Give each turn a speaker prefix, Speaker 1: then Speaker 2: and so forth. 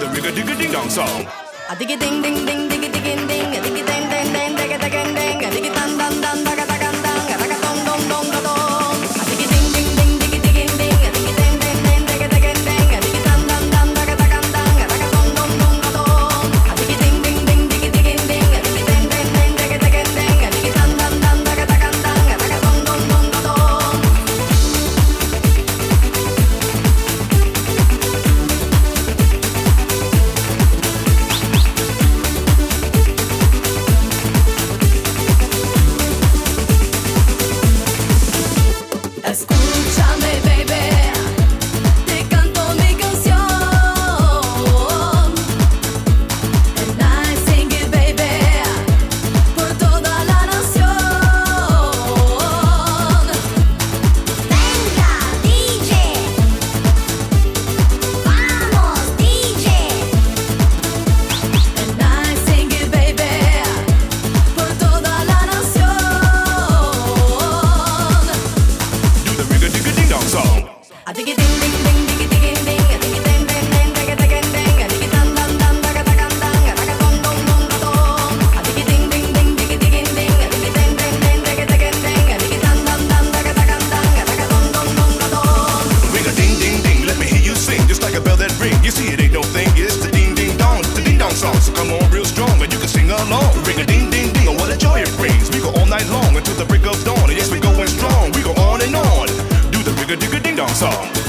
Speaker 1: the rigga digga ding dong song.
Speaker 2: A digga ding ding ding digga
Speaker 1: as. ring. You see, it ain't no thing. It's the ding ding dong, it's the ding dong song. So come on, real strong, and you can sing along. Ring a ding ding ding, oh what a joy it brings. We go all night long until the break of dawn, and yes we going strong. We go on and on. Do the ring a ding ding dong song.